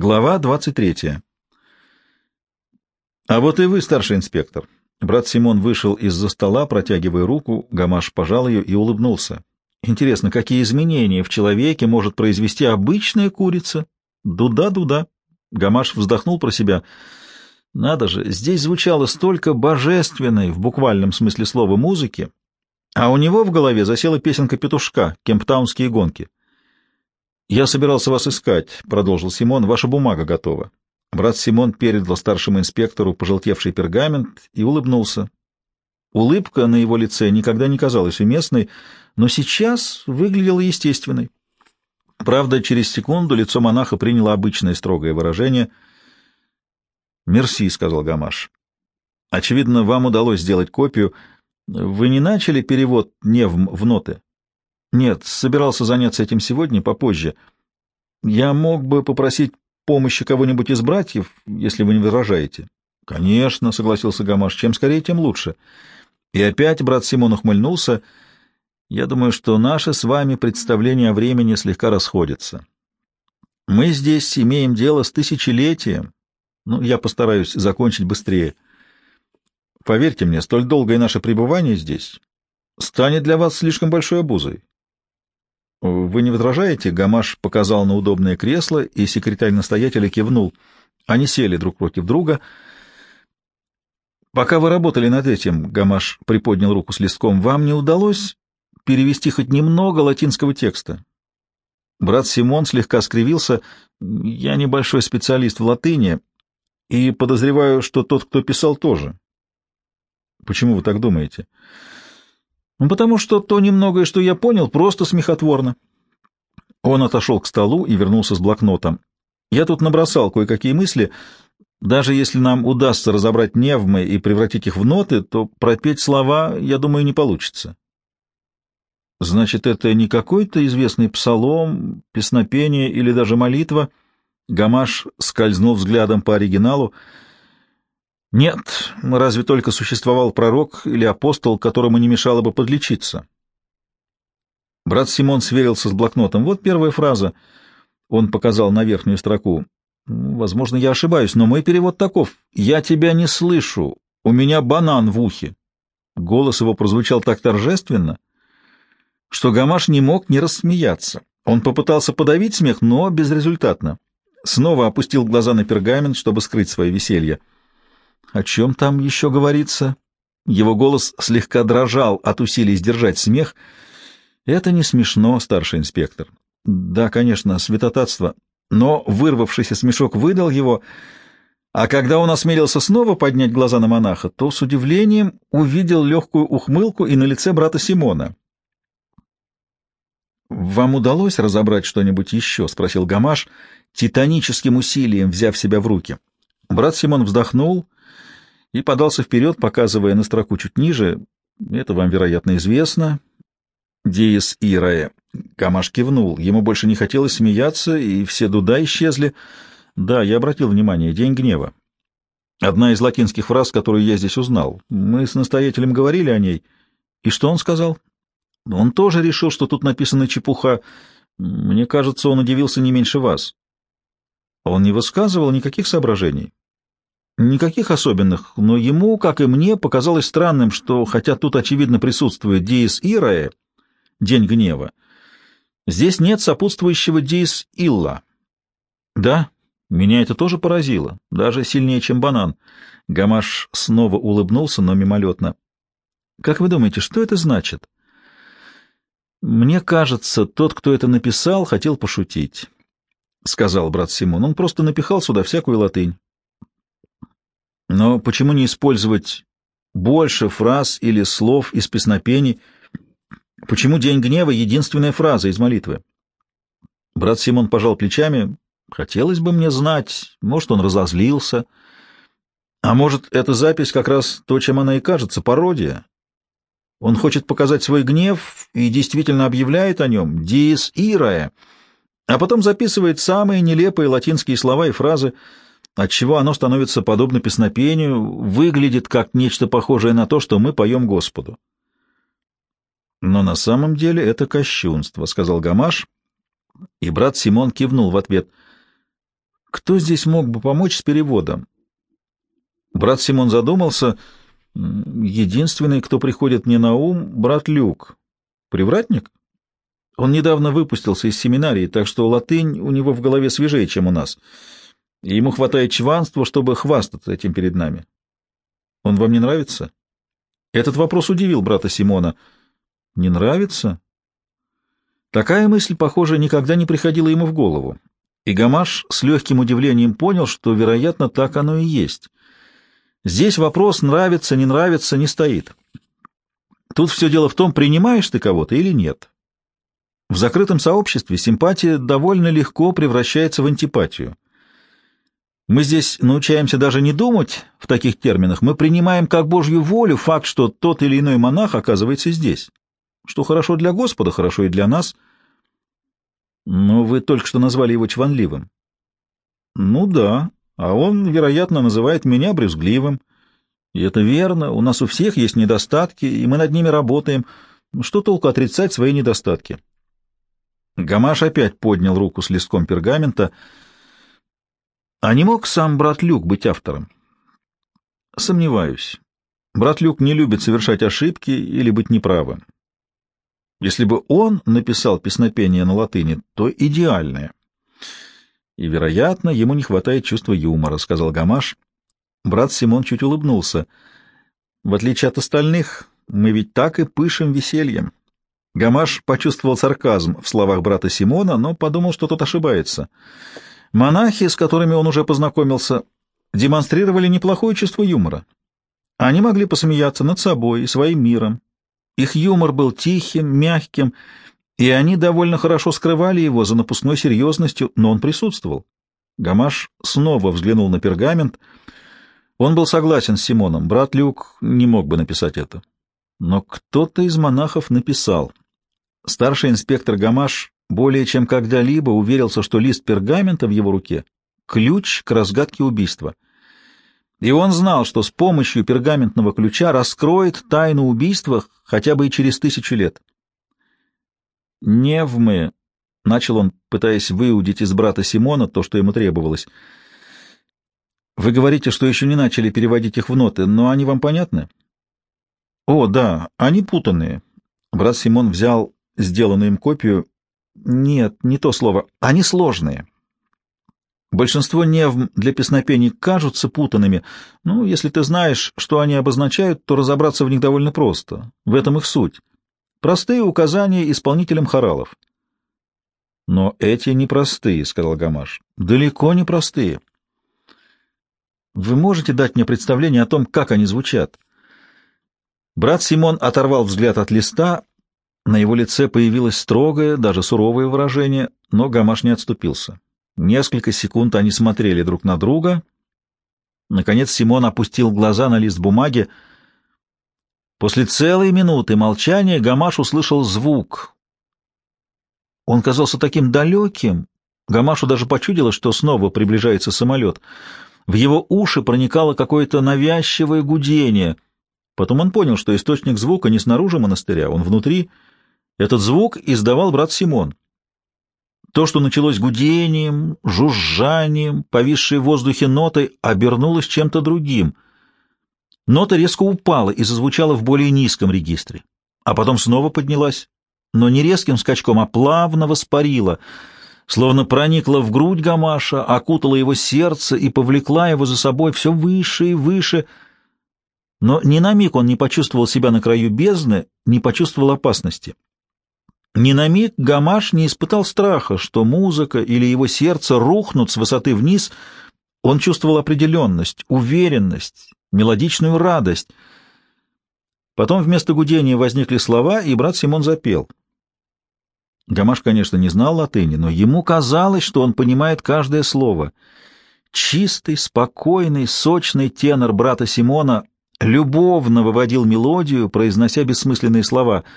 Глава 23. А вот и вы, старший инспектор. Брат Симон вышел из-за стола, протягивая руку, Гамаш пожал ее и улыбнулся. Интересно, какие изменения в человеке может произвести обычная курица? Дуда-дуда. Гамаш вздохнул про себя. Надо же, здесь звучало столько божественной, в буквальном смысле слова, музыки, а у него в голове засела песенка петушка «Кемптаунские гонки». «Я собирался вас искать», — продолжил Симон, — «ваша бумага готова». Брат Симон передал старшему инспектору пожелтевший пергамент и улыбнулся. Улыбка на его лице никогда не казалась уместной, но сейчас выглядела естественной. Правда, через секунду лицо монаха приняло обычное строгое выражение. «Мерси», — сказал Гамаш. «Очевидно, вам удалось сделать копию. Вы не начали перевод «невм» в ноты?» «Нет, собирался заняться этим сегодня, попозже. Я мог бы попросить помощи кого-нибудь из братьев, если вы не возражаете?» «Конечно», — согласился Гамаш, — «чем скорее, тем лучше». И опять брат Симон ухмыльнулся. «Я думаю, что наши с вами представления о времени слегка расходятся. Мы здесь имеем дело с тысячелетием. Ну, я постараюсь закончить быстрее. Поверьте мне, столь долгое наше пребывание здесь станет для вас слишком большой обузой. «Вы не возражаете?» — Гамаш показал на удобное кресло, и секретарь настоятеля кивнул. Они сели друг против друга. «Пока вы работали над этим», — Гамаш приподнял руку с листком, — «вам не удалось перевести хоть немного латинского текста?» Брат Симон слегка скривился. «Я небольшой специалист в латыни и подозреваю, что тот, кто писал, тоже». «Почему вы так думаете?» Ну, потому что то немногое, что я понял, просто смехотворно. Он отошел к столу и вернулся с блокнотом. Я тут набросал кое-какие мысли. Даже если нам удастся разобрать невмы и превратить их в ноты, то пропеть слова, я думаю, не получится. Значит, это не какой-то известный псалом, песнопение или даже молитва. Гамаш скользнул взглядом по оригиналу. Нет, разве только существовал пророк или апостол, которому не мешало бы подлечиться. Брат Симон сверился с блокнотом. Вот первая фраза. Он показал на верхнюю строку. Возможно, я ошибаюсь, но мой перевод таков. «Я тебя не слышу. У меня банан в ухе». Голос его прозвучал так торжественно, что Гамаш не мог не рассмеяться. Он попытался подавить смех, но безрезультатно. Снова опустил глаза на пергамент, чтобы скрыть свое веселье. О чем там еще говорится? Его голос слегка дрожал от усилий сдержать смех. Это не смешно, старший инспектор. Да, конечно, святотатство. Но вырвавшийся смешок выдал его, а когда он осмелился снова поднять глаза на монаха, то с удивлением увидел легкую ухмылку и на лице брата Симона. «Вам удалось разобрать что-нибудь еще?» — спросил Гамаш, титаническим усилием взяв себя в руки. Брат Симон вздохнул и подался вперед, показывая на строку чуть ниже. Это вам, вероятно, известно. Диес Ирае. Камаш кивнул. Ему больше не хотелось смеяться, и все дуда исчезли. Да, я обратил внимание. День гнева. Одна из латинских фраз, которую я здесь узнал. Мы с настоятелем говорили о ней. И что он сказал? Он тоже решил, что тут написана чепуха. Мне кажется, он удивился не меньше вас. Он не высказывал никаких соображений. Никаких особенных, но ему, как и мне, показалось странным, что, хотя тут, очевидно, присутствует Диес Ирае, День гнева, здесь нет сопутствующего Диес Илла. Да, меня это тоже поразило, даже сильнее, чем банан. Гамаш снова улыбнулся, но мимолетно. Как вы думаете, что это значит? Мне кажется, тот, кто это написал, хотел пошутить, — сказал брат Симон. Он просто напихал сюда всякую латынь. Но почему не использовать больше фраз или слов из песнопений? Почему «День гнева» — единственная фраза из молитвы? Брат Симон пожал плечами. Хотелось бы мне знать, может, он разозлился. А может, эта запись как раз то, чем она и кажется, пародия. Он хочет показать свой гнев и действительно объявляет о нем «диес ирая», а потом записывает самые нелепые латинские слова и фразы — отчего оно становится подобно песнопению, выглядит как нечто похожее на то, что мы поем Господу. Но на самом деле это кощунство, — сказал Гамаш, и брат Симон кивнул в ответ. Кто здесь мог бы помочь с переводом? Брат Симон задумался. Единственный, кто приходит мне на ум, брат Люк. Привратник? Он недавно выпустился из семинарии, так что латынь у него в голове свежее, чем у нас. И ему хватает чванства, чтобы хвастаться этим перед нами. Он вам не нравится? Этот вопрос удивил брата Симона. Не нравится? Такая мысль, похоже, никогда не приходила ему в голову. И Гамаш с легким удивлением понял, что, вероятно, так оно и есть. Здесь вопрос «нравится, не нравится» не стоит. Тут все дело в том, принимаешь ты кого-то или нет. В закрытом сообществе симпатия довольно легко превращается в антипатию. Мы здесь научаемся даже не думать в таких терминах, мы принимаем как Божью волю факт, что тот или иной монах оказывается здесь. Что хорошо для Господа, хорошо и для нас. Но вы только что назвали его чванливым. Ну да, а он, вероятно, называет меня брюзгливым. И это верно, у нас у всех есть недостатки, и мы над ними работаем. Что толку отрицать свои недостатки? Гамаш опять поднял руку с листком пергамента. А не мог сам брат Люк быть автором? Сомневаюсь. Брат Люк не любит совершать ошибки или быть неправым. Если бы он написал песнопение на латыни, то идеальное. И, вероятно, ему не хватает чувства юмора, — сказал Гамаш. Брат Симон чуть улыбнулся. В отличие от остальных, мы ведь так и пышем весельем. Гамаш почувствовал сарказм в словах брата Симона, но подумал, что тот ошибается. Монахи, с которыми он уже познакомился, демонстрировали неплохое чувство юмора. Они могли посмеяться над собой и своим миром, их юмор был тихим, мягким, и они довольно хорошо скрывали его за напускной серьезностью, но он присутствовал. Гамаш снова взглянул на пергамент. Он был согласен с Симоном. Брат Люк не мог бы написать это. Но кто-то из монахов написал. Старший инспектор Гамаш более чем когда-либо уверился, что лист пергамента в его руке — ключ к разгадке убийства — и он знал, что с помощью пергаментного ключа раскроет тайну убийства хотя бы и через тысячу лет. «Невмы», — начал он, пытаясь выудить из брата Симона то, что ему требовалось. «Вы говорите, что еще не начали переводить их в ноты, но они вам понятны?» «О, да, они путанные». Брат Симон взял сделанную им копию. «Нет, не то слово. Они сложные». Большинство невм для песнопений кажутся путанными. Ну, если ты знаешь, что они обозначают, то разобраться в них довольно просто. В этом их суть. Простые указания исполнителям хоралов. Но эти непростые, — сказал Гамаш. Далеко не простые. Вы можете дать мне представление о том, как они звучат? Брат Симон оторвал взгляд от листа. На его лице появилось строгое, даже суровое выражение, но Гамаш не отступился. Несколько секунд они смотрели друг на друга. Наконец Симон опустил глаза на лист бумаги. После целой минуты молчания Гамаш услышал звук. Он казался таким далеким. Гамашу даже почудилось, что снова приближается самолет. В его уши проникало какое-то навязчивое гудение. Потом он понял, что источник звука не снаружи монастыря, он внутри. Этот звук издавал брат Симон. То, что началось гудением, жужжанием, повисшей в воздухе нотой, обернулось чем-то другим. Нота резко упала и зазвучала в более низком регистре, а потом снова поднялась, но не резким скачком, а плавно воспарила, словно проникла в грудь Гамаша, окутала его сердце и повлекла его за собой все выше и выше. Но ни на миг он не почувствовал себя на краю бездны, не почувствовал опасности. Ни на миг Гамаш не испытал страха, что музыка или его сердце рухнут с высоты вниз. Он чувствовал определенность, уверенность, мелодичную радость. Потом вместо гудения возникли слова, и брат Симон запел. Гамаш, конечно, не знал латыни, но ему казалось, что он понимает каждое слово. Чистый, спокойный, сочный тенор брата Симона любовно выводил мелодию, произнося бессмысленные слова —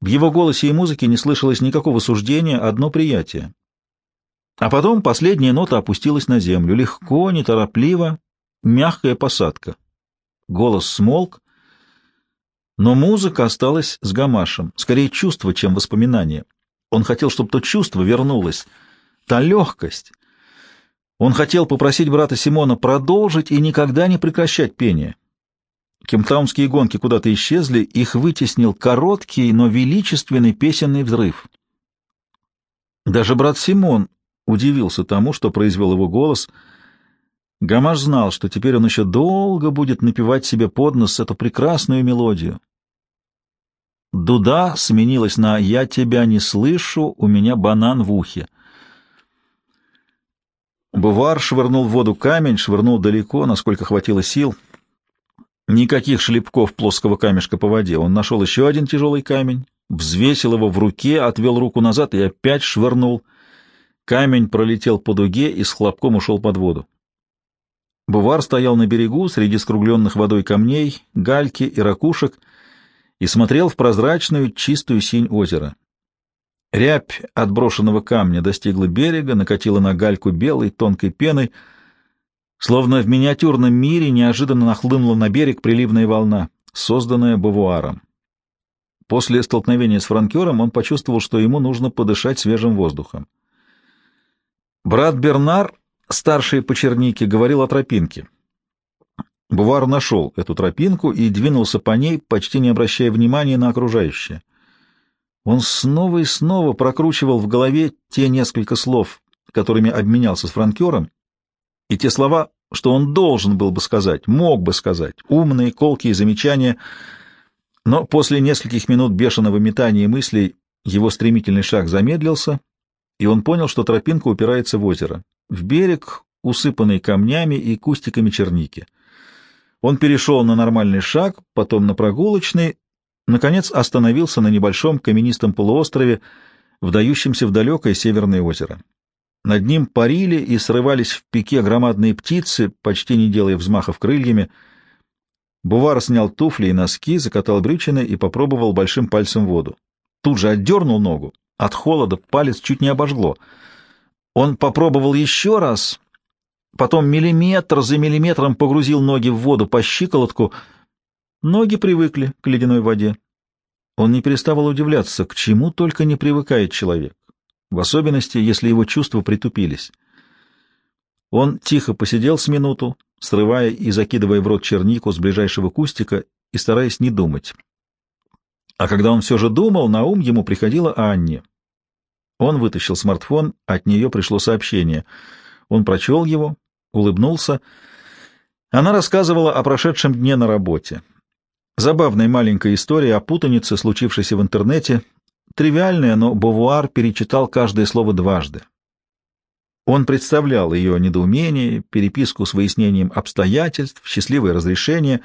в его голосе и музыке не слышалось никакого суждения, одно приятие. А потом последняя нота опустилась на землю, легко, неторопливо, мягкая посадка. Голос смолк, но музыка осталась с Гамашем, скорее чувство, чем воспоминание. Он хотел, чтобы то чувство вернулось, та легкость, Он хотел попросить брата Симона продолжить и никогда не прекращать пение. Кемтаунские гонки куда-то исчезли, их вытеснил короткий, но величественный песенный взрыв. Даже брат Симон удивился тому, что произвел его голос. Гамаш знал, что теперь он еще долго будет напевать себе под нос эту прекрасную мелодию. Дуда сменилась на «Я тебя не слышу, у меня банан в ухе». Бувар швырнул в воду камень, швырнул далеко, насколько хватило сил. Никаких шлепков плоского камешка по воде. Он нашел еще один тяжелый камень, взвесил его в руке, отвел руку назад и опять швырнул. Камень пролетел по дуге и с хлопком ушел под воду. Бувар стоял на берегу среди скругленных водой камней, гальки и ракушек и смотрел в прозрачную чистую синь озера. Рябь отброшенного камня достигла берега, накатила на гальку белой тонкой пеной, словно в миниатюрном мире неожиданно нахлынула на берег приливная волна, созданная Бавуаром. После столкновения с франкером он почувствовал, что ему нужно подышать свежим воздухом. Брат Бернар, старший по чернике, говорил о тропинке. Бувар нашел эту тропинку и двинулся по ней, почти не обращая внимания на окружающее. Он снова и снова прокручивал в голове те несколько слов, которыми обменялся с франкером, и те слова, что он должен был бы сказать, мог бы сказать, умные, колкие замечания, но после нескольких минут бешеного метания мыслей его стремительный шаг замедлился, и он понял, что тропинка упирается в озеро, в берег, усыпанный камнями и кустиками черники. Он перешел на нормальный шаг, потом на прогулочный, наконец остановился на небольшом каменистом полуострове, вдающемся в далекое северное озеро. Над ним парили и срывались в пике громадные птицы, почти не делая взмахов крыльями. Бувар снял туфли и носки, закатал брючины и попробовал большим пальцем воду. Тут же отдернул ногу. От холода палец чуть не обожгло. Он попробовал еще раз, потом миллиметр за миллиметром погрузил ноги в воду по щиколотку — Ноги привыкли к ледяной воде. Он не переставал удивляться, к чему только не привыкает человек, в особенности, если его чувства притупились. Он тихо посидел с минуту, срывая и закидывая в рот чернику с ближайшего кустика и стараясь не думать. А когда он все же думал, на ум ему приходила Анне. Он вытащил смартфон, от нее пришло сообщение. Он прочел его, улыбнулся. Она рассказывала о прошедшем дне на работе. Забавная маленькая история о путанице, случившейся в интернете. Тривиальная, но Бовуар перечитал каждое слово дважды. Он представлял ее недоумение, переписку с выяснением обстоятельств, счастливое разрешение.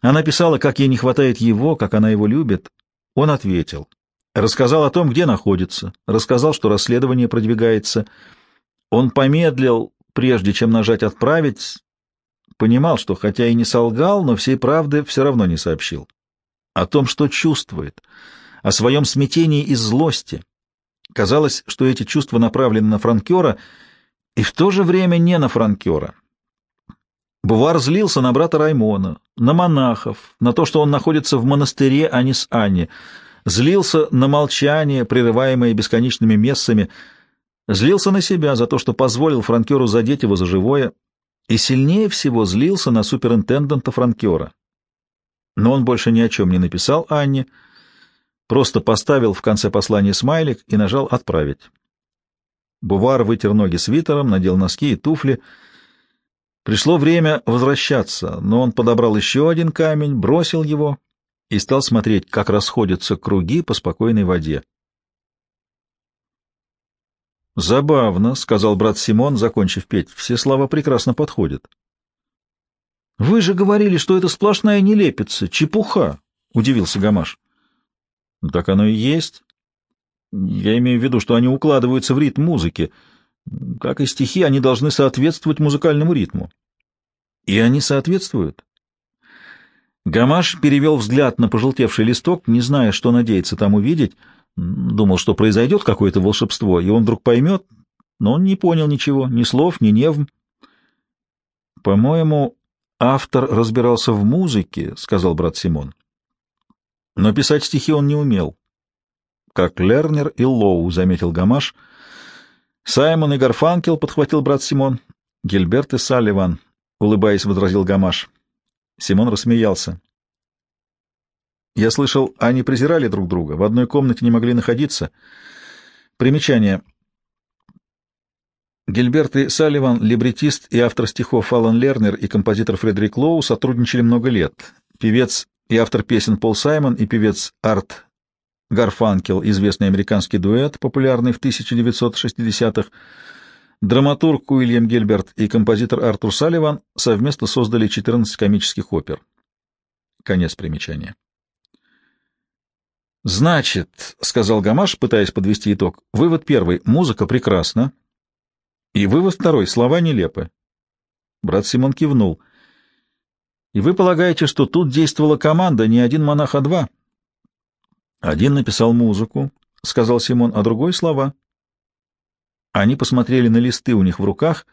Она писала, как ей не хватает его, как она его любит. Он ответил. Рассказал о том, где находится, рассказал, что расследование продвигается. Он помедлил, прежде чем нажать «отправить», Понимал, что хотя и не солгал, но всей правды все равно не сообщил. О том, что чувствует, о своем смятении и злости. Казалось, что эти чувства направлены на франкера, и в то же время не на франкера. Бувар злился на брата Раймона, на монахов, на то, что он находится в монастыре, а не с Анни, злился на молчание, прерываемое бесконечными мессами, злился на себя за то, что позволил франкеру задеть его за живое, и сильнее всего злился на суперинтендента Франкера. Но он больше ни о чем не написал Анне, просто поставил в конце послания смайлик и нажал «Отправить». Бувар вытер ноги свитером, надел носки и туфли. Пришло время возвращаться, но он подобрал еще один камень, бросил его и стал смотреть, как расходятся круги по спокойной воде. «Забавно», — сказал брат Симон, закончив петь. «Все слова прекрасно подходят». «Вы же говорили, что это сплошная нелепица, чепуха», — удивился Гамаш. «Так оно и есть. Я имею в виду, что они укладываются в ритм музыки. Как и стихи, они должны соответствовать музыкальному ритму». «И они соответствуют?» Гамаш перевел взгляд на пожелтевший листок, не зная, что надеется там увидеть — Думал, что произойдет какое-то волшебство, и он вдруг поймет, но он не понял ничего, ни слов, ни невм. «По-моему, автор разбирался в музыке», — сказал брат Симон. «Но писать стихи он не умел». «Как Лернер и Лоу», — заметил Гамаш. Саймон и Гарфанкел, — подхватил брат Симон. Гильберт и Салливан, — улыбаясь, возразил Гамаш. Симон рассмеялся. Я слышал, они презирали друг друга, в одной комнате не могли находиться. Примечание. Гильберт и Салливан, либретист и автор стихов Алан Лернер и композитор Фредерик Лоу сотрудничали много лет. Певец и автор песен Пол Саймон и певец Арт Гарфанкел, известный американский дуэт, популярный в 1960-х, драматург Уильям Гильберт и композитор Артур Салливан совместно создали 14 комических опер. Конец примечания. «Значит, — сказал Гамаш, пытаясь подвести итог, — вывод первый — музыка прекрасна, и вывод второй — слова нелепы». Брат Симон кивнул. «И вы полагаете, что тут действовала команда, не один монах, а два?» Один написал музыку, — сказал Симон, — а другой — слова. Они посмотрели на листы у них в руках,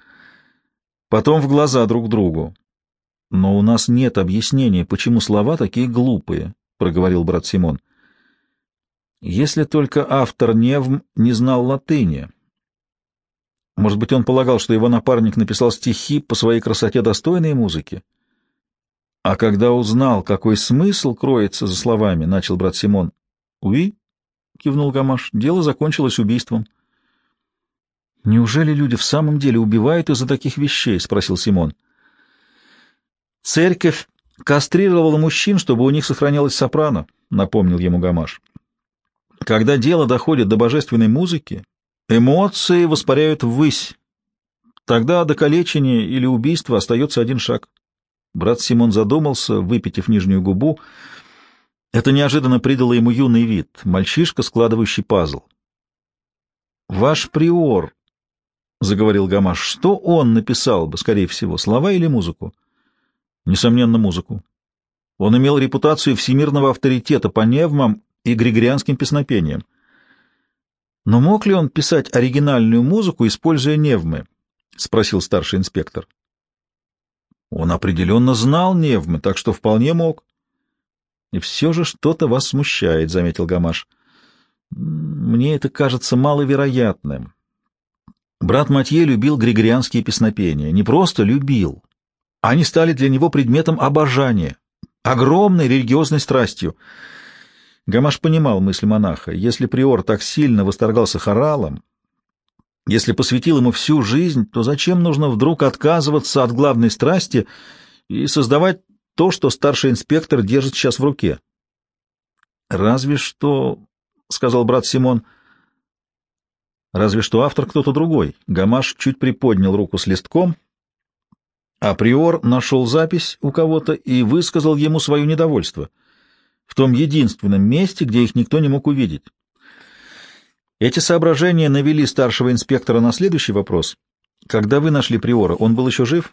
потом в глаза друг другу. — Но у нас нет объяснения, почему слова такие глупые, — проговорил брат Симон. — Если только автор Невм не знал латыни. Может быть, он полагал, что его напарник написал стихи по своей красоте достойные музыки? А когда узнал, какой смысл кроется за словами, — начал брат Симон, «Уи?» — кивнул Гамаш. «Дело закончилось убийством». «Неужели люди в самом деле убивают из-за таких вещей?» — спросил Симон. «Церковь кастрировала мужчин, чтобы у них сохранялось сопрано», — напомнил ему Гамаш. «Когда дело доходит до божественной музыки, эмоции воспаряют ввысь. Тогда до калечения или убийства остается один шаг». Брат Симон задумался, выпитив нижнюю губу, — это неожиданно придало ему юный вид, мальчишка, складывающий пазл. «Ваш приор», — заговорил Гамаш, — что он написал бы, скорее всего, слова или музыку? Несомненно, музыку. Он имел репутацию всемирного авторитета по невмам и григорианским песнопениям. Но мог ли он писать оригинальную музыку, используя невмы? — спросил старший инспектор. Он определенно знал невмы, так что вполне мог. И все же что-то вас смущает, — заметил Гамаш. Мне это кажется маловероятным. Брат Матье любил григорианские песнопения. Не просто любил. Они стали для него предметом обожания, огромной религиозной страстью. Гамаш понимал мысль монаха. Если приор так сильно восторгался хоралом, если посвятил ему всю жизнь, то зачем нужно вдруг отказываться от главной страсти и создавать то, что старший инспектор держит сейчас в руке. «Разве что...» — сказал брат Симон. «Разве что автор кто-то другой». Гамаш чуть приподнял руку с листком, а приор нашел запись у кого-то и высказал ему свое недовольство в том единственном месте, где их никто не мог увидеть. Эти соображения навели старшего инспектора на следующий вопрос. «Когда вы нашли приора, он был еще жив?»